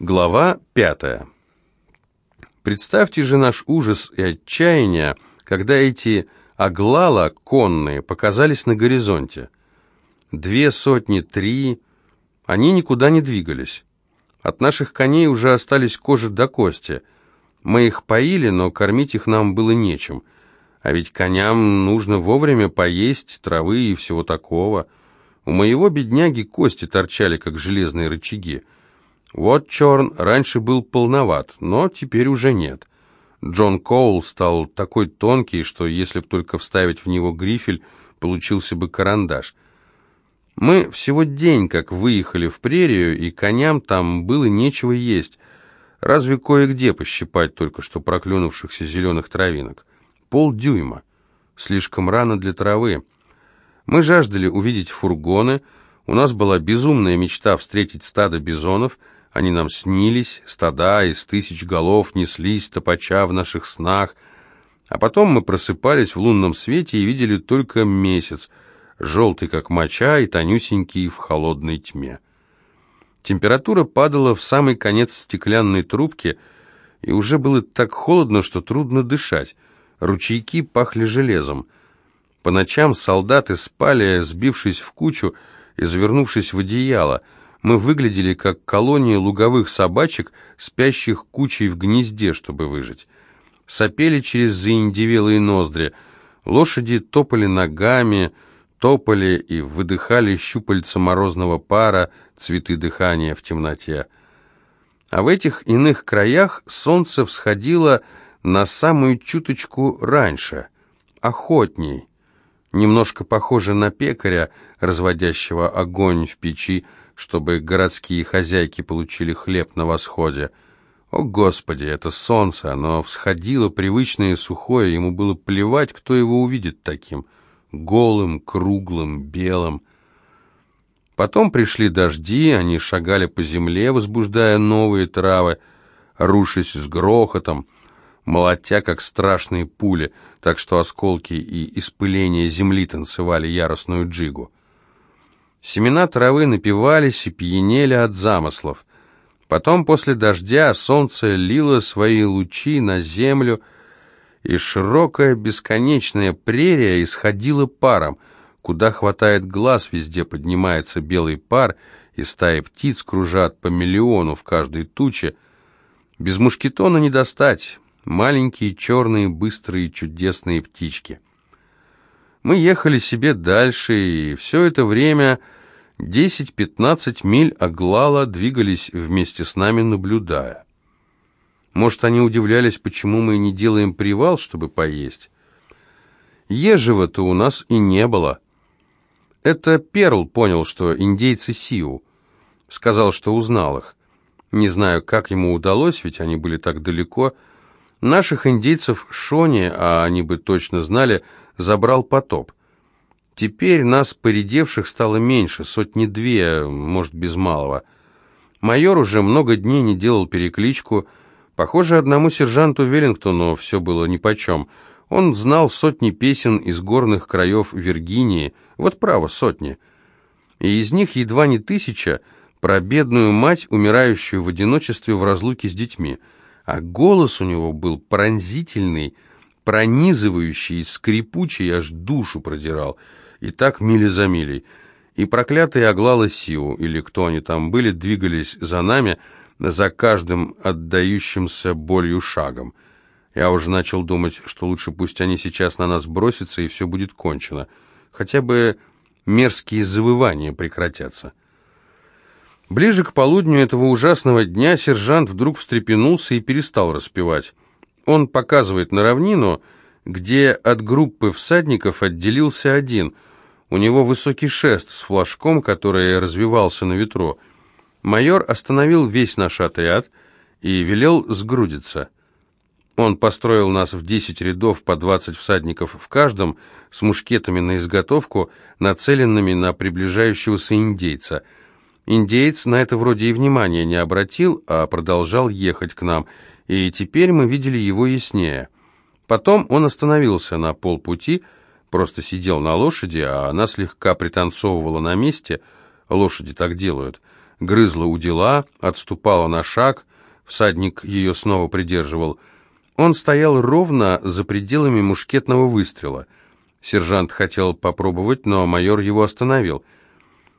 Глава пятая. Представьте же наш ужас и отчаяние, когда эти оглала конные показались на горизонте. Две сотни, три, они никуда не двигались. От наших коней уже остались кожи до кости. Мы их поили, но кормить их нам было нечем. А ведь коням нужно вовремя поесть травы и всего такого. У моего бедняги кости торчали, как железные рычаги. Вот Черн раньше был полноват, но теперь уже нет. Джон Коул стал такой тонкий, что если б только вставить в него грифель, получился бы карандаш. Мы всего день как выехали в прерию, и коням там было нечего есть, разве кое-где пощипать только что проклюнувшихся зеленых травинок. Полдюйма. Слишком рано для травы. Мы жаждали увидеть фургоны, у нас была безумная мечта встретить стадо бизонов — они нам снились, стада из тысяч голов неслись топача в наших снах, а потом мы просыпались в лунном свете и видели только месяц, желтый как моча и тонюсенький в холодной тьме. Температура падала в самый конец стеклянной трубки, и уже было так холодно, что трудно дышать. Ручейки пахли железом. По ночам солдаты спали, сбившись в кучу и завернувшись в одеяло — мы выглядели как колония луговых собачек, спящих кучей в гнезде, чтобы выжить. Сопели через заиндевелые ноздри, лошади топали ногами, топали и выдыхали щупальца морозного пара, цветы дыхания в темноте. А в этих иных краях солнце всходило на самую чуточку раньше, охотней, немножко похоже на пекаря, разводящего огонь в печи, чтобы городские хозяйки получили хлеб на восходе. О, Господи, это солнце, оно всходило привычное и сухое, ему было плевать, кто его увидит таким, голым, круглым, белым. Потом пришли дожди, они шагали по земле, возбуждая новые травы, рушась с грохотом, молотя, как страшные пули, так что осколки и испыления земли танцевали яростную джигу. Семена травы напивались и пьянели от замыслов. Потом после дождя солнце лило свои лучи на землю, и широкая бесконечная прерия исходила паром. Куда хватает глаз, везде поднимается белый пар, и стаи птиц кружат по миллиону в каждой туче. Без мушкетона не достать. Маленькие, черные, быстрые, чудесные птички — мы ехали себе дальше, и все это время 10-15 миль оглала двигались вместе с нами, наблюдая. Может, они удивлялись, почему мы не делаем привал, чтобы поесть. Ежего-то у нас и не было. Это Перл понял, что индейцы Сиу. Сказал, что узнал их. Не знаю, как ему удалось, ведь они были так далеко. Наших индейцев Шони, а они бы точно знали, забрал потоп. Теперь нас, поредевших, стало меньше, сотни-две, может, без малого. Майор уже много дней не делал перекличку. Похоже, одному сержанту Веллингтону все было нипочем. Он знал сотни песен из горных краев Виргинии, вот право, сотни. И из них едва не тысяча про бедную мать, умирающую в одиночестве в разлуке с детьми. А голос у него был пронзительный, пронизывающий, скрипучий, аж душу продирал. И так мили за милей. И проклятые оглалы Сиу, или кто они там были, двигались за нами, за каждым отдающимся болью шагом. Я уже начал думать, что лучше пусть они сейчас на нас бросятся, и все будет кончено. Хотя бы мерзкие завывания прекратятся. Ближе к полудню этого ужасного дня сержант вдруг встрепенулся и перестал распевать. Он показывает на равнину, где от группы всадников отделился один. У него высокий шест с флажком, который развивался на ветру. Майор остановил весь наш отряд и велел сгрудиться. Он построил нас в десять рядов по двадцать всадников в каждом, с мушкетами на изготовку, нацеленными на приближающегося индейца. Индеец на это вроде и внимания не обратил, а продолжал ехать к нам – и теперь мы видели его яснее. Потом он остановился на полпути, просто сидел на лошади, а она слегка пританцовывала на месте, лошади так делают, грызла у дела, отступала на шаг, всадник ее снова придерживал. Он стоял ровно за пределами мушкетного выстрела. Сержант хотел попробовать, но майор его остановил.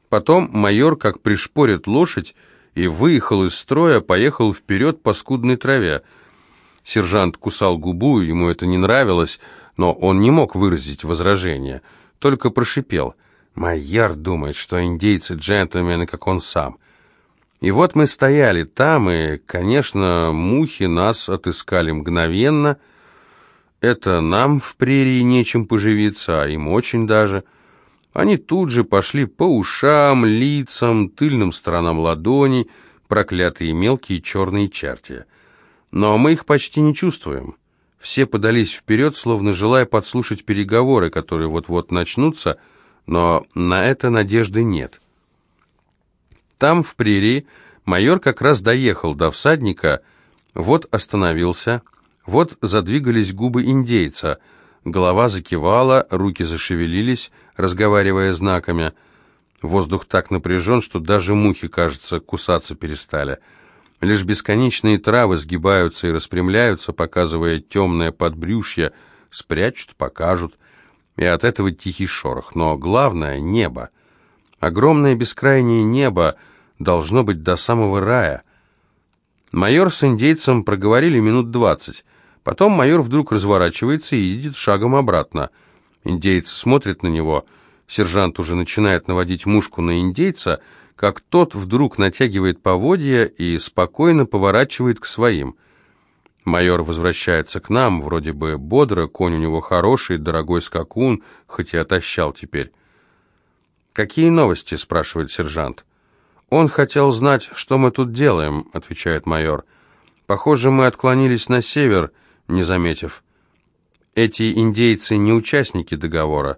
Потом майор, как пришпорит лошадь, и выехал из строя, поехал вперед по скудной траве. Сержант кусал губу, ему это не нравилось, но он не мог выразить возражения, только прошипел. «Майор думает, что индейцы джентльмены, как он сам». И вот мы стояли там, и, конечно, мухи нас отыскали мгновенно. Это нам в прерии нечем поживиться, а им очень даже. Они тут же пошли по ушам, лицам, тыльным сторонам ладоней, проклятые мелкие черные черти. Но мы их почти не чувствуем. Все подались вперед, словно желая подслушать переговоры, которые вот-вот начнутся, но на это надежды нет. Там, в прерии, майор как раз доехал до всадника, вот остановился, вот задвигались губы индейца, голова закивала, руки зашевелились, разговаривая знаками. Воздух так напряжен, что даже мухи, кажется, кусаться перестали. Лишь бесконечные травы сгибаются и распрямляются, показывая темное подбрюшье, спрячут, покажут. И от этого тихий шорох. Но главное — небо. Огромное бескрайнее небо — должно быть до самого рая. Майор с индейцем проговорили минут двадцать. Потом майор вдруг разворачивается и едет шагом обратно. Индейец смотрит на него. Сержант уже начинает наводить мушку на индейца, как тот вдруг натягивает поводья и спокойно поворачивает к своим. Майор возвращается к нам, вроде бы бодро, конь у него хороший, дорогой скакун, хоть и отощал теперь. «Какие новости?» — спрашивает сержант. «Он хотел знать, что мы тут делаем», — отвечает майор. «Похоже, мы отклонились на север, не заметив. Эти индейцы не участники договора».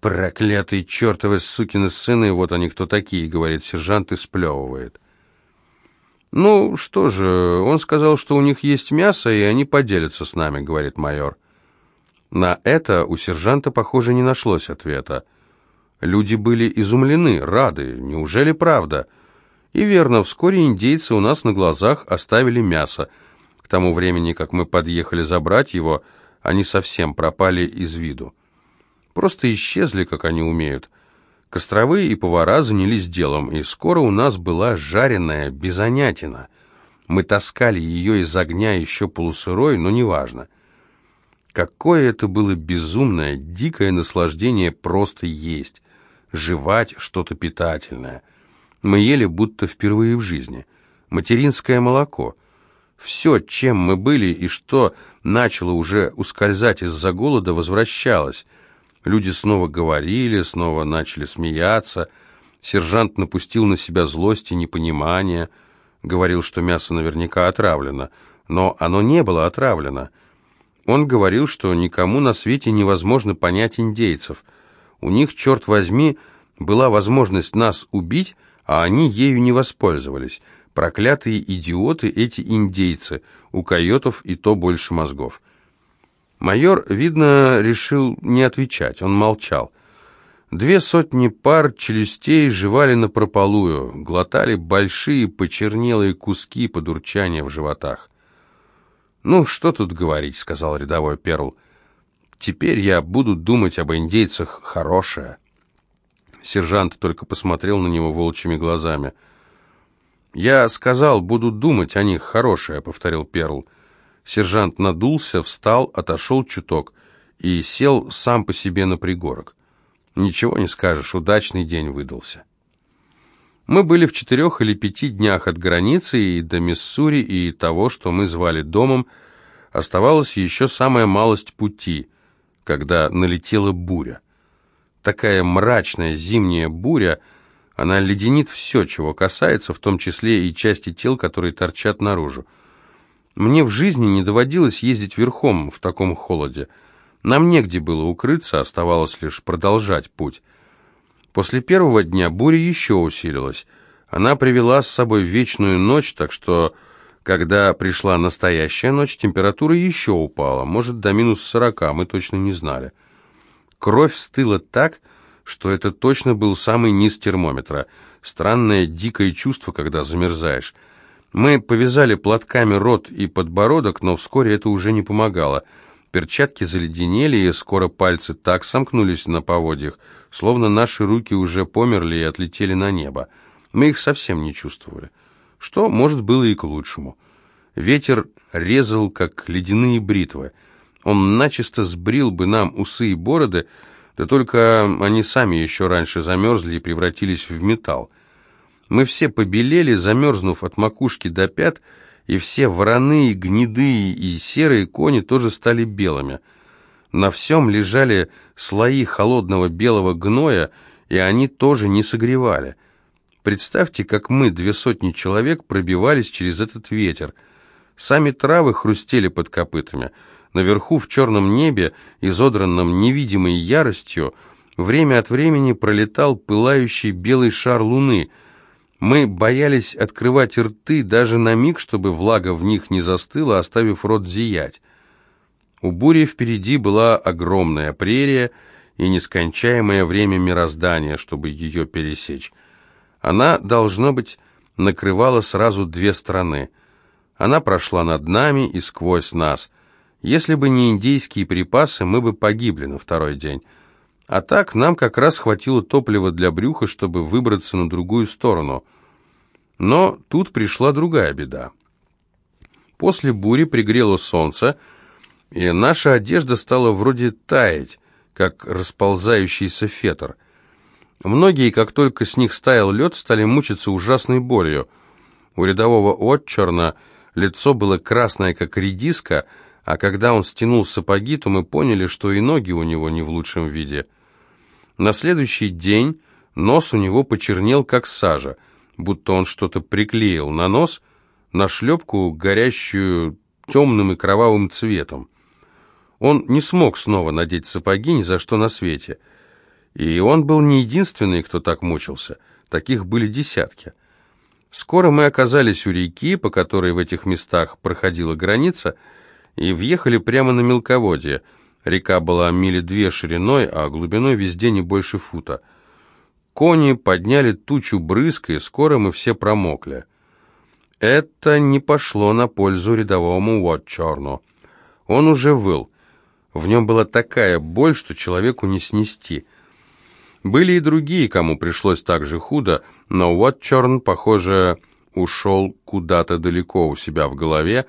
«Проклятые чертовы сукины сыны, вот они кто такие», — говорит сержант и сплевывает. «Ну, что же, он сказал, что у них есть мясо, и они поделятся с нами», — говорит майор. На это у сержанта, похоже, не нашлось ответа. Люди были изумлены, рады. Неужели правда? И верно, вскоре индейцы у нас на глазах оставили мясо. К тому времени, как мы подъехали забрать его, они совсем пропали из виду. Просто исчезли, как они умеют. Костровые и повара занялись делом, и скоро у нас была жареная безонятина. Мы таскали ее из огня еще полусырой, но неважно. Какое это было безумное, дикое наслаждение просто есть жевать что-то питательное. Мы ели будто впервые в жизни. Материнское молоко. Все, чем мы были и что начало уже ускользать из-за голода, возвращалось. Люди снова говорили, снова начали смеяться. Сержант напустил на себя злость и непонимание. Говорил, что мясо наверняка отравлено. Но оно не было отравлено. Он говорил, что никому на свете невозможно понять индейцев – у них, черт возьми, была возможность нас убить, а они ею не воспользовались. Проклятые идиоты эти индейцы, у койотов и то больше мозгов. Майор, видно, решил не отвечать, он молчал. Две сотни пар челюстей жевали напропалую, глотали большие почернелые куски под урчание в животах. «Ну, что тут говорить», — сказал рядовой Перл. Теперь я буду думать об индейцах хорошее». Сержант только посмотрел на него волчьими глазами. «Я сказал, буду думать о них хорошее», — повторил Перл. Сержант надулся, встал, отошел чуток и сел сам по себе на пригорок. Ничего не скажешь, удачный день выдался. Мы были в четырех или пяти днях от границы и до Миссури, и того, что мы звали домом, оставалась еще самая малость пути — когда налетела буря. Такая мрачная зимняя буря, она леденит все, чего касается, в том числе и части тел, которые торчат наружу. Мне в жизни не доводилось ездить верхом в таком холоде. Нам негде было укрыться, оставалось лишь продолжать путь. После первого дня буря еще усилилась. Она привела с собой вечную ночь, так что когда пришла настоящая ночь, температура еще упала, может, до минус сорока, мы точно не знали. Кровь стыла так, что это точно был самый низ термометра. Странное дикое чувство, когда замерзаешь. Мы повязали платками рот и подбородок, но вскоре это уже не помогало. Перчатки заледенели, и скоро пальцы так сомкнулись на поводьях, словно наши руки уже померли и отлетели на небо. Мы их совсем не чувствовали. Что, может, было и к лучшему. Ветер резал, как ледяные бритвы. Он начисто сбрил бы нам усы и бороды, да только они сами еще раньше замерзли и превратились в металл. Мы все побелели, замерзнув от макушки до пят, и все вороны, гнеды и серые кони тоже стали белыми. На всем лежали слои холодного белого гноя, и они тоже не согревали. Представьте, как мы, две сотни человек, пробивались через этот ветер. Сами травы хрустели под копытами. Наверху, в черном небе, изодранном невидимой яростью, время от времени пролетал пылающий белый шар луны — мы боялись открывать рты даже на миг, чтобы влага в них не застыла, оставив рот зиять. У бури впереди была огромная прерия и нескончаемое время мироздания, чтобы ее пересечь. Она, должно быть, накрывала сразу две страны. Она прошла над нами и сквозь нас. Если бы не индейские припасы, мы бы погибли на второй день. А так нам как раз хватило топлива для брюха, чтобы выбраться на другую сторону. Но тут пришла другая беда. После бури пригрело солнце, и наша одежда стала вроде таять, как расползающийся фетр. Многие, как только с них стаял лед, стали мучиться ужасной болью. У рядового отчерна лицо было красное, как редиска, а когда он стянул сапоги, то мы поняли, что и ноги у него не в лучшем виде – на следующий день нос у него почернел, как сажа, будто он что-то приклеил на нос, на шлепку, горящую темным и кровавым цветом. Он не смог снова надеть сапоги ни за что на свете. И он был не единственный, кто так мучился. Таких были десятки. Скоро мы оказались у реки, по которой в этих местах проходила граница, и въехали прямо на мелководье – Река была мили две шириной, а глубиной везде не больше фута. Кони подняли тучу брызг, и скоро мы все промокли. Это не пошло на пользу рядовому Уотчорну. Он уже выл. В нем была такая боль, что человеку не снести. Были и другие, кому пришлось так же худо, но Уотчорн, похоже, ушел куда-то далеко у себя в голове,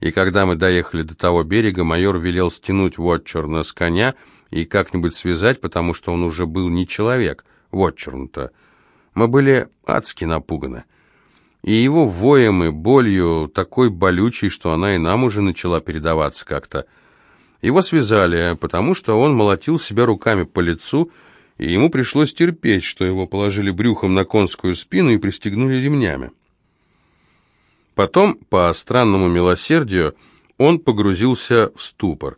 и когда мы доехали до того берега, майор велел стянуть Вотчерна с коня и как-нибудь связать, потому что он уже был не человек, Вотчерн-то. Мы были адски напуганы. И его воем и болью такой болючей, что она и нам уже начала передаваться как-то. Его связали, потому что он молотил себя руками по лицу, и ему пришлось терпеть, что его положили брюхом на конскую спину и пристегнули ремнями. Потом, по странному милосердию, он погрузился в ступор,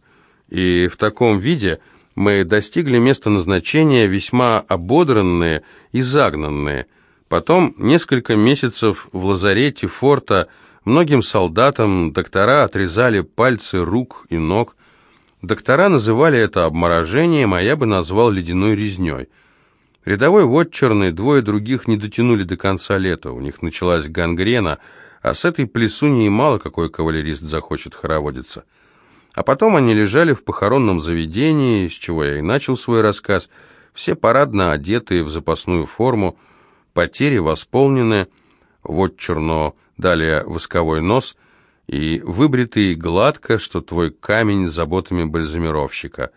и в таком виде мы достигли места назначения весьма ободранные и загнанные. Потом несколько месяцев в лазарете форта многим солдатам доктора отрезали пальцы рук и ног. Доктора называли это обморожением, а я бы назвал ледяной резней. Рядовой вотчерный, двое других не дотянули до конца лета, у них началась гангрена – а с этой плесуньей мало какой кавалерист захочет хороводиться. А потом они лежали в похоронном заведении, с чего я и начал свой рассказ, все парадно одетые в запасную форму, потери восполнены, вот черно, далее восковой нос и выбритый гладко, что твой камень заботами бальзамировщика.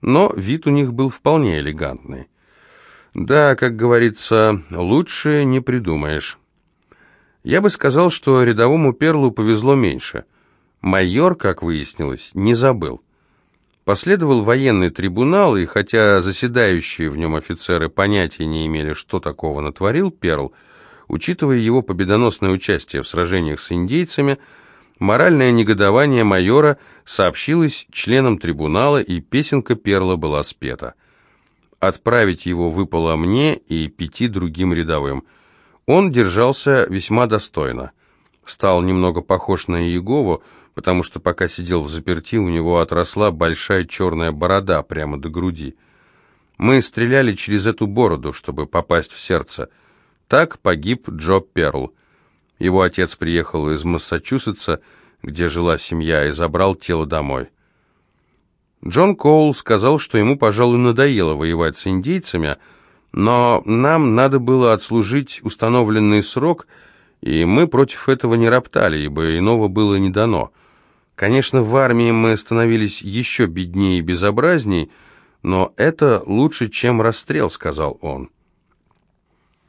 Но вид у них был вполне элегантный. Да, как говорится, лучше не придумаешь. Я бы сказал, что рядовому Перлу повезло меньше. Майор, как выяснилось, не забыл. Последовал военный трибунал, и хотя заседающие в нем офицеры понятия не имели, что такого натворил Перл, учитывая его победоносное участие в сражениях с индейцами, моральное негодование майора сообщилось членам трибунала, и песенка Перла была спета. Отправить его выпало мне и пяти другим рядовым – он держался весьма достойно. Стал немного похож на Иегову, потому что пока сидел в заперти, у него отросла большая черная борода прямо до груди. Мы стреляли через эту бороду, чтобы попасть в сердце. Так погиб Джо Перл. Его отец приехал из Массачусетса, где жила семья, и забрал тело домой. Джон Коул сказал, что ему, пожалуй, надоело воевать с индейцами, но нам надо было отслужить установленный срок, и мы против этого не роптали, ибо иного было не дано. Конечно, в армии мы становились еще беднее и безобразней, но это лучше, чем расстрел, сказал он.